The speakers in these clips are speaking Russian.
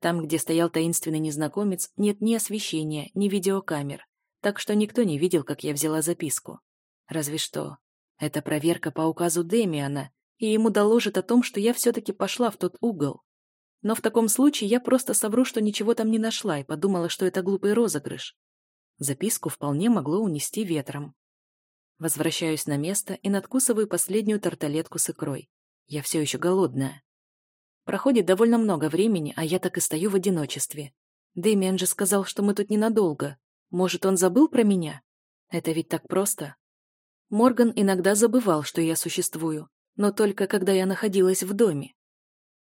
Там, где стоял таинственный незнакомец, нет ни освещения, ни видеокамер, так что никто не видел, как я взяла записку. Разве что. Это проверка по указу Демиана, и ему доложат о том, что я все-таки пошла в тот угол. Но в таком случае я просто совру, что ничего там не нашла, и подумала, что это глупый розыгрыш. Записку вполне могло унести ветром. Возвращаюсь на место и надкусываю последнюю тарталетку с икрой. Я все еще голодная. Проходит довольно много времени, а я так и стою в одиночестве. Дэмиан же сказал, что мы тут ненадолго. Может, он забыл про меня? Это ведь так просто. Морган иногда забывал, что я существую, но только когда я находилась в доме.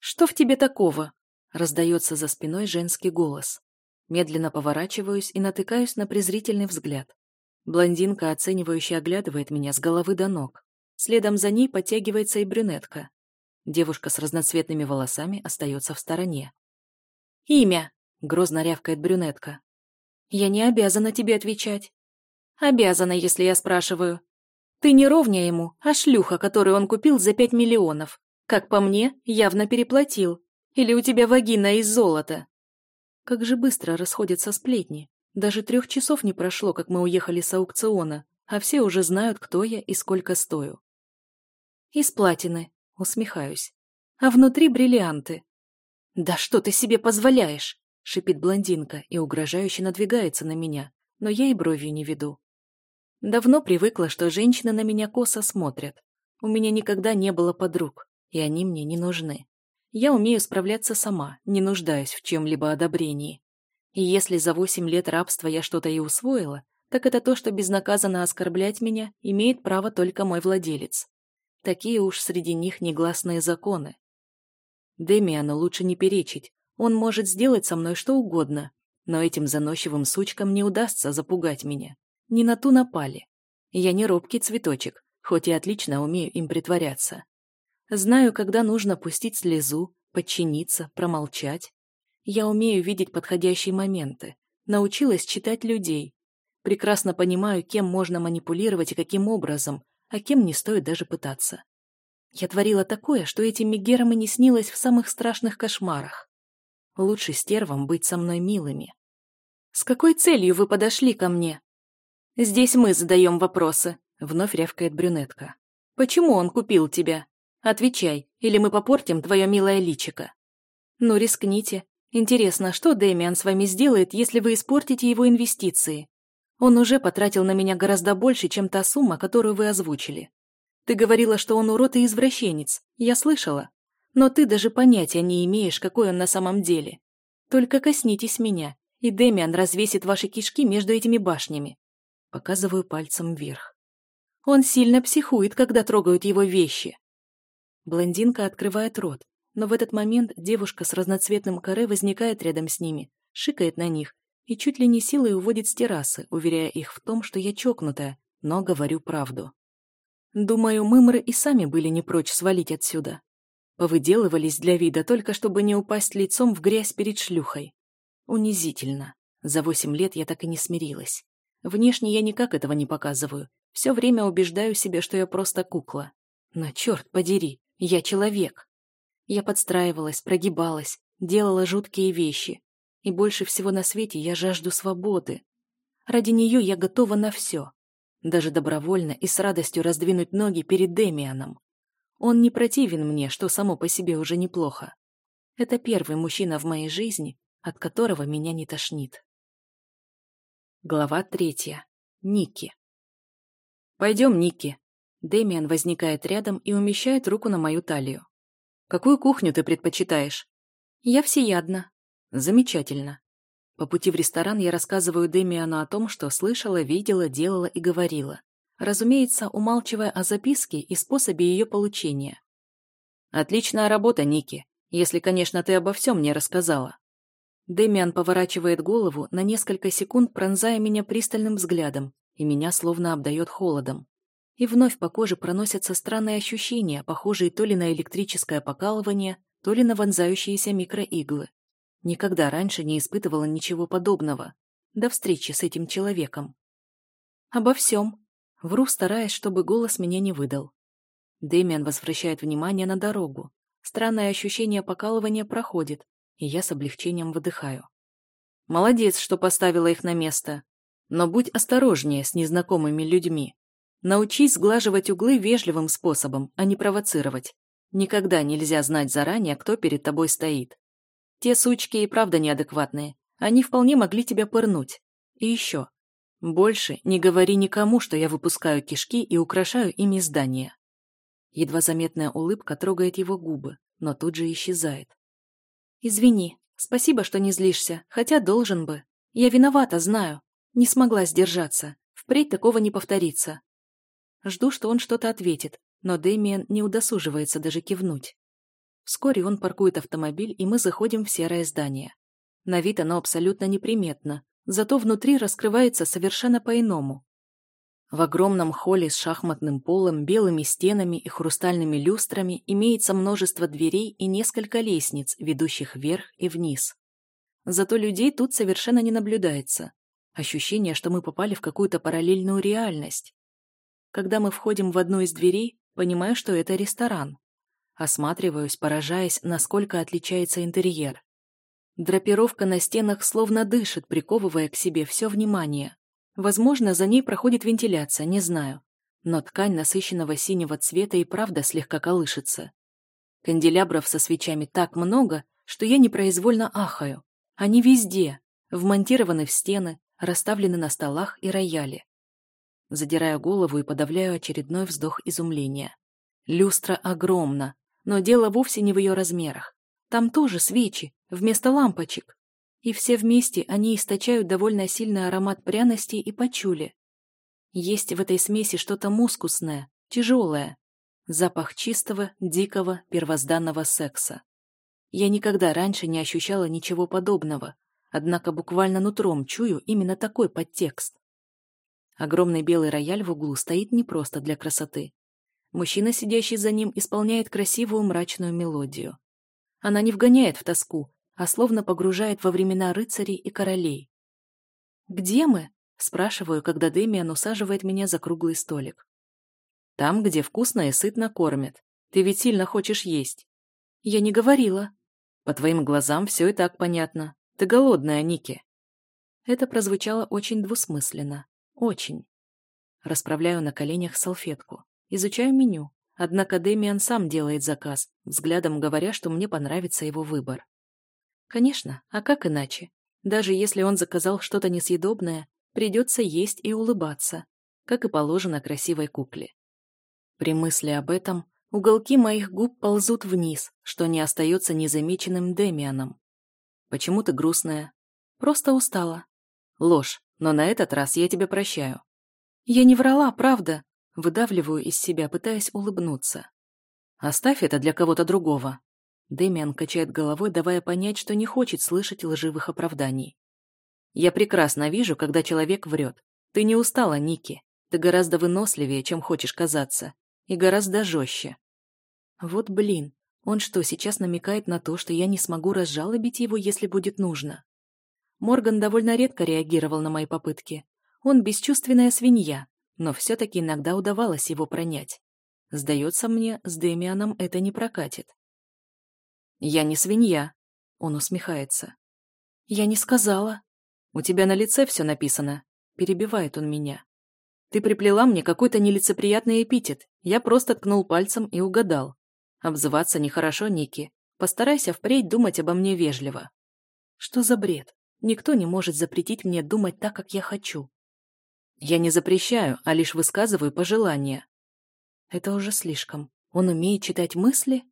«Что в тебе такого?» — раздается за спиной женский голос. Медленно поворачиваюсь и натыкаюсь на презрительный взгляд. Блондинка, оценивающе оглядывает меня с головы до ног. Следом за ней подтягивается и брюнетка. Девушка с разноцветными волосами остается в стороне. «Имя!» — грозно рявкает брюнетка. «Я не обязана тебе отвечать». «Обязана, если я спрашиваю. Ты не ровня ему, а шлюха, которую он купил за пять миллионов. Как по мне, явно переплатил. Или у тебя вагина из золота?» Как же быстро расходятся сплетни. Даже трех часов не прошло, как мы уехали с аукциона, а все уже знают, кто я и сколько стою. Из платины, Усмехаюсь. А внутри бриллианты. «Да что ты себе позволяешь?» — шипит блондинка и угрожающе надвигается на меня, но я и бровью не веду. Давно привыкла, что женщины на меня косо смотрят. У меня никогда не было подруг, и они мне не нужны. Я умею справляться сама, не нуждаюсь в чем-либо одобрении. И если за восемь лет рабства я что-то и усвоила, так это то, что безнаказанно оскорблять меня имеет право только мой владелец. Такие уж среди них негласные законы. Демиану лучше не перечить. Он может сделать со мной что угодно, но этим заносчивым сучкам не удастся запугать меня. Не на ту напали. Я не робкий цветочек, хоть и отлично умею им притворяться. Знаю, когда нужно пустить слезу, подчиниться, промолчать. Я умею видеть подходящие моменты, научилась читать людей. Прекрасно понимаю, кем можно манипулировать и каким образом, а кем не стоит даже пытаться. Я творила такое, что этим мигерам и не снилось в самых страшных кошмарах. Лучше стервам быть со мной милыми. «С какой целью вы подошли ко мне?» «Здесь мы задаем вопросы», — вновь рявкает брюнетка. «Почему он купил тебя? Отвечай, или мы попортим твое милое личико». «Ну, рискните. Интересно, что Дэмиан с вами сделает, если вы испортите его инвестиции? Он уже потратил на меня гораздо больше, чем та сумма, которую вы озвучили. Ты говорила, что он урод и извращенец. Я слышала. Но ты даже понятия не имеешь, какой он на самом деле. Только коснитесь меня, и Демиан развесит ваши кишки между этими башнями. Показываю пальцем вверх. Он сильно психует, когда трогают его вещи. Блондинка открывает рот, но в этот момент девушка с разноцветным каре возникает рядом с ними, шикает на них и чуть ли не силой уводит с террасы, уверяя их в том, что я чокнутая, но говорю правду. Думаю, мымры и сами были не прочь свалить отсюда. Повыделывались для вида только, чтобы не упасть лицом в грязь перед шлюхой. Унизительно. За восемь лет я так и не смирилась. Внешне я никак этого не показываю. Все время убеждаю себя, что я просто кукла. Но черт подери, я человек. Я подстраивалась, прогибалась, делала жуткие вещи, и больше всего на свете я жажду свободы. Ради нее я готова на все. Даже добровольно и с радостью раздвинуть ноги перед Демианом. Он не противен мне, что само по себе уже неплохо. Это первый мужчина в моей жизни, от которого меня не тошнит. Глава третья. Ники. «Пойдем, Ники». Демиан возникает рядом и умещает руку на мою талию. «Какую кухню ты предпочитаешь?» «Я всеядна», Замечательно. По пути в ресторан я рассказываю Демиану о том, что слышала, видела, делала и говорила. Разумеется, умалчивая о записке и способе ее получения. «Отличная работа, Ники, если, конечно, ты обо всем мне рассказала». Демиан поворачивает голову, на несколько секунд пронзая меня пристальным взглядом, и меня словно обдает холодом. И вновь по коже проносятся странные ощущения, похожие то ли на электрическое покалывание, то ли на вонзающиеся микроиглы. Никогда раньше не испытывала ничего подобного. До встречи с этим человеком. Обо всем. Вру, стараясь, чтобы голос меня не выдал. Дэмиан возвращает внимание на дорогу. Странное ощущение покалывания проходит, и я с облегчением выдыхаю. Молодец, что поставила их на место. Но будь осторожнее с незнакомыми людьми. Научись сглаживать углы вежливым способом, а не провоцировать. Никогда нельзя знать заранее, кто перед тобой стоит. Те сучки и правда неадекватные. Они вполне могли тебя пырнуть. И еще. Больше не говори никому, что я выпускаю кишки и украшаю ими здание. Едва заметная улыбка трогает его губы, но тут же исчезает. «Извини, спасибо, что не злишься, хотя должен бы. Я виновата, знаю. Не смогла сдержаться. Впредь такого не повторится». Жду, что он что-то ответит, но Дэмиен не удосуживается даже кивнуть. Вскоре он паркует автомобиль, и мы заходим в серое здание. На вид оно абсолютно неприметно, зато внутри раскрывается совершенно по-иному. В огромном холле с шахматным полом, белыми стенами и хрустальными люстрами имеется множество дверей и несколько лестниц, ведущих вверх и вниз. Зато людей тут совершенно не наблюдается. Ощущение, что мы попали в какую-то параллельную реальность. Когда мы входим в одну из дверей, понимаю, что это ресторан. Осматриваюсь, поражаясь, насколько отличается интерьер. Драпировка на стенах словно дышит, приковывая к себе все внимание. Возможно, за ней проходит вентиляция, не знаю. Но ткань насыщенного синего цвета и правда слегка колышется. Канделябров со свечами так много, что я непроизвольно ахаю. Они везде, вмонтированы в стены, расставлены на столах и рояле. Задираю голову и подавляю очередной вздох изумления. Люстра огромна, но дело вовсе не в ее размерах. Там тоже свечи, вместо лампочек и все вместе они источают довольно сильный аромат пряности и пачули. Есть в этой смеси что-то мускусное, тяжелое. Запах чистого, дикого, первозданного секса. Я никогда раньше не ощущала ничего подобного, однако буквально нутром чую именно такой подтекст. Огромный белый рояль в углу стоит не просто для красоты. Мужчина, сидящий за ним, исполняет красивую мрачную мелодию. Она не вгоняет в тоску, а словно погружает во времена рыцарей и королей. «Где мы?» — спрашиваю, когда Дэмиан усаживает меня за круглый столик. «Там, где вкусно и сытно кормят. Ты ведь сильно хочешь есть». «Я не говорила». «По твоим глазам все и так понятно. Ты голодная, Ники». Это прозвучало очень двусмысленно. Очень. Расправляю на коленях салфетку. Изучаю меню. Однако Дэмиан сам делает заказ, взглядом говоря, что мне понравится его выбор. Конечно, а как иначе? Даже если он заказал что-то несъедобное, придется есть и улыбаться, как и положено красивой кукле. При мысли об этом уголки моих губ ползут вниз, что не остается незамеченным Демианом. Почему ты грустная? Просто устала. Ложь, но на этот раз я тебя прощаю. Я не врала, правда. Выдавливаю из себя, пытаясь улыбнуться. Оставь это для кого-то другого. Дэмиан качает головой, давая понять, что не хочет слышать лживых оправданий. «Я прекрасно вижу, когда человек врет. Ты не устала, Ники. Ты гораздо выносливее, чем хочешь казаться. И гораздо жестче». Вот блин, он что, сейчас намекает на то, что я не смогу разжалобить его, если будет нужно? Морган довольно редко реагировал на мои попытки. Он бесчувственная свинья, но все-таки иногда удавалось его пронять. Сдается мне, с Дэмианом это не прокатит. «Я не свинья», — он усмехается. «Я не сказала». «У тебя на лице все написано», — перебивает он меня. «Ты приплела мне какой-то нелицеприятный эпитет. Я просто ткнул пальцем и угадал. Обзываться нехорошо, Ники. Постарайся впредь думать обо мне вежливо». «Что за бред? Никто не может запретить мне думать так, как я хочу». «Я не запрещаю, а лишь высказываю пожелания». «Это уже слишком. Он умеет читать мысли?»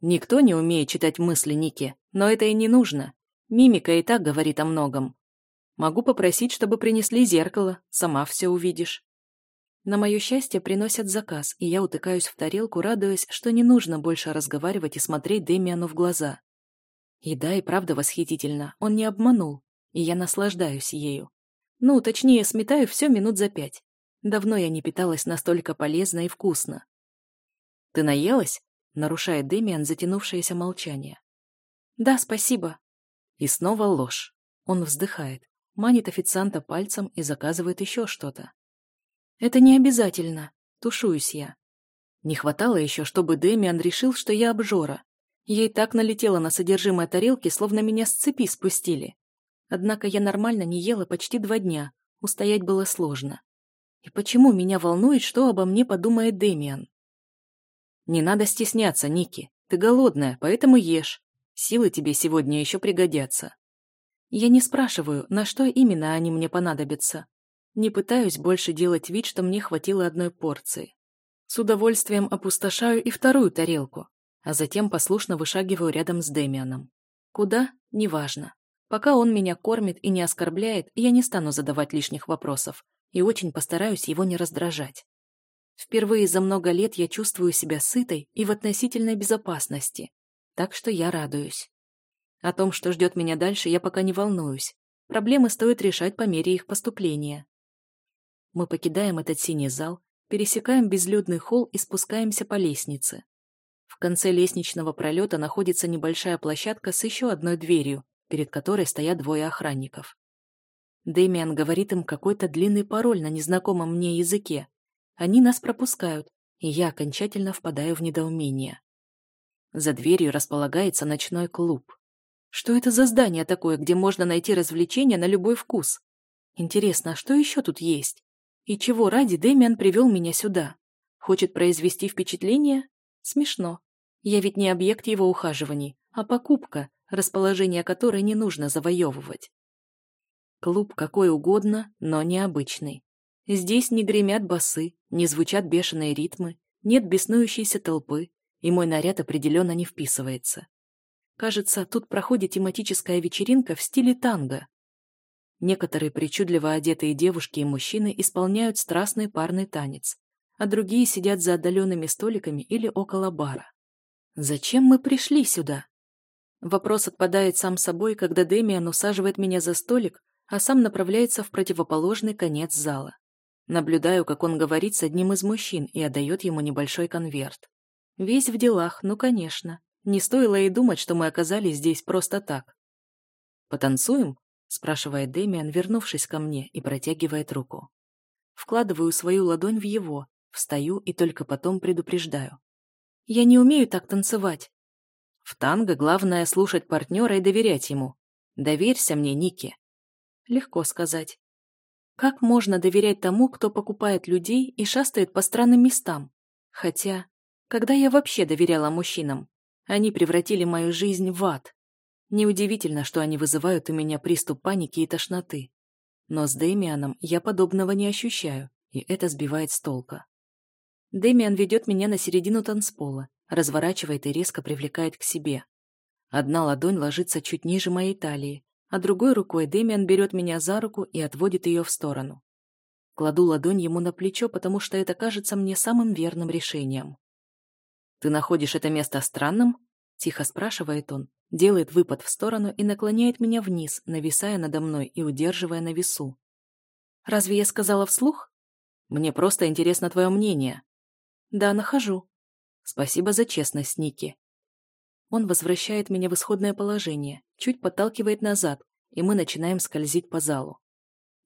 Никто не умеет читать мысли Ники, но это и не нужно. Мимика и так говорит о многом. Могу попросить, чтобы принесли зеркало, сама все увидишь. На мое счастье приносят заказ, и я утыкаюсь в тарелку, радуясь, что не нужно больше разговаривать и смотреть Демиану в глаза. Еда и правда восхитительна, он не обманул, и я наслаждаюсь ею. Ну, точнее, сметаю все минут за пять. Давно я не питалась настолько полезно и вкусно. «Ты наелась?» нарушает Дэмиан затянувшееся молчание. «Да, спасибо». И снова ложь. Он вздыхает, манит официанта пальцем и заказывает еще что-то. «Это не обязательно», — тушуюсь я. Не хватало еще, чтобы Дэмиан решил, что я обжора. Я и так налетела на содержимое тарелки, словно меня с цепи спустили. Однако я нормально не ела почти два дня, устоять было сложно. И почему меня волнует, что обо мне подумает Дэмиан? Не надо стесняться, Ники. Ты голодная, поэтому ешь. Силы тебе сегодня еще пригодятся. Я не спрашиваю, на что именно они мне понадобятся. Не пытаюсь больше делать вид, что мне хватило одной порции. С удовольствием опустошаю и вторую тарелку, а затем послушно вышагиваю рядом с Демианом. Куда? Неважно. Пока он меня кормит и не оскорбляет, я не стану задавать лишних вопросов и очень постараюсь его не раздражать. Впервые за много лет я чувствую себя сытой и в относительной безопасности, так что я радуюсь. О том, что ждет меня дальше, я пока не волнуюсь. Проблемы стоит решать по мере их поступления. Мы покидаем этот синий зал, пересекаем безлюдный холл и спускаемся по лестнице. В конце лестничного пролета находится небольшая площадка с еще одной дверью, перед которой стоят двое охранников. Дэмиан говорит им какой-то длинный пароль на незнакомом мне языке. Они нас пропускают, и я окончательно впадаю в недоумение. За дверью располагается ночной клуб. Что это за здание такое, где можно найти развлечения на любой вкус? Интересно, а что еще тут есть? И чего ради Дэмиан привел меня сюда? Хочет произвести впечатление? Смешно. Я ведь не объект его ухаживаний, а покупка, расположение которой не нужно завоевывать. Клуб какой угодно, но необычный. Здесь не гремят басы, не звучат бешеные ритмы, нет беснующейся толпы, и мой наряд определенно не вписывается. Кажется, тут проходит тематическая вечеринка в стиле танго. Некоторые причудливо одетые девушки и мужчины исполняют страстный парный танец, а другие сидят за отдаленными столиками или около бара. Зачем мы пришли сюда? Вопрос отпадает сам собой, когда Демиан усаживает меня за столик, а сам направляется в противоположный конец зала. Наблюдаю, как он говорит с одним из мужчин и отдает ему небольшой конверт. Весь в делах, ну конечно. Не стоило и думать, что мы оказались здесь просто так. «Потанцуем?» – спрашивает Демиан, вернувшись ко мне и протягивает руку. Вкладываю свою ладонь в его, встаю и только потом предупреждаю. Я не умею так танцевать. В танго главное слушать партнера и доверять ему. Доверься мне, Ники. Легко сказать. Как можно доверять тому, кто покупает людей и шастает по странным местам? Хотя, когда я вообще доверяла мужчинам? Они превратили мою жизнь в ад. Неудивительно, что они вызывают у меня приступ паники и тошноты. Но с Дэмианом я подобного не ощущаю, и это сбивает с толка. Дэмиан ведет меня на середину танцпола, разворачивает и резко привлекает к себе. Одна ладонь ложится чуть ниже моей талии, а другой рукой Дэмиан берет меня за руку и отводит ее в сторону. Кладу ладонь ему на плечо, потому что это кажется мне самым верным решением. «Ты находишь это место странным?» – тихо спрашивает он, делает выпад в сторону и наклоняет меня вниз, нависая надо мной и удерживая на весу. «Разве я сказала вслух?» «Мне просто интересно твое мнение», да, нахожу. Спасибо за честность, Ники. Он возвращает меня в исходное положение, чуть подталкивает назад, и мы начинаем скользить по залу.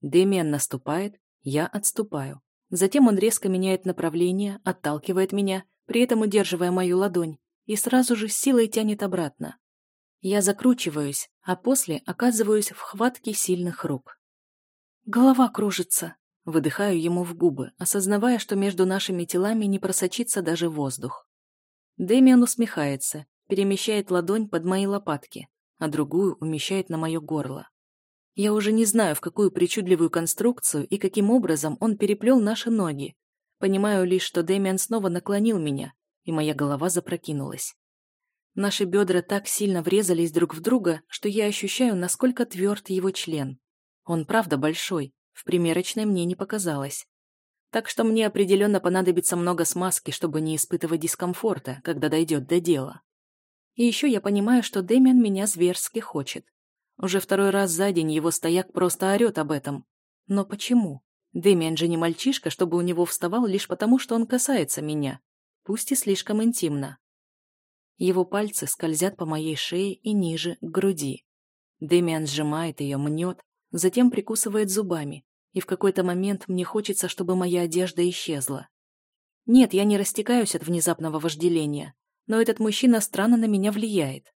Дэмиан наступает, я отступаю. Затем он резко меняет направление, отталкивает меня, при этом удерживая мою ладонь, и сразу же силой тянет обратно. Я закручиваюсь, а после оказываюсь в хватке сильных рук. Голова кружится. Выдыхаю ему в губы, осознавая, что между нашими телами не просочится даже воздух. Дэмиан усмехается, перемещает ладонь под мои лопатки, а другую умещает на мое горло. Я уже не знаю, в какую причудливую конструкцию и каким образом он переплел наши ноги. Понимаю лишь, что Дэмиан снова наклонил меня, и моя голова запрокинулась. Наши бедра так сильно врезались друг в друга, что я ощущаю, насколько тверд его член. Он правда большой, в примерочной мне не показалось. Так что мне определенно понадобится много смазки, чтобы не испытывать дискомфорта, когда дойдет до дела. И еще я понимаю, что Дэмиан меня зверски хочет. Уже второй раз за день его стояк просто орет об этом. Но почему? Дэмиан же не мальчишка, чтобы у него вставал лишь потому, что он касается меня. Пусть и слишком интимно. Его пальцы скользят по моей шее и ниже, к груди. Дэмиан сжимает ее, мнет, затем прикусывает зубами, и в какой-то момент мне хочется, чтобы моя одежда исчезла. Нет, я не растекаюсь от внезапного вожделения, но этот мужчина странно на меня влияет.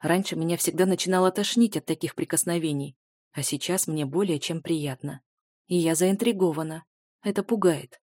Раньше меня всегда начинало тошнить от таких прикосновений, а сейчас мне более чем приятно. И я заинтригована. Это пугает.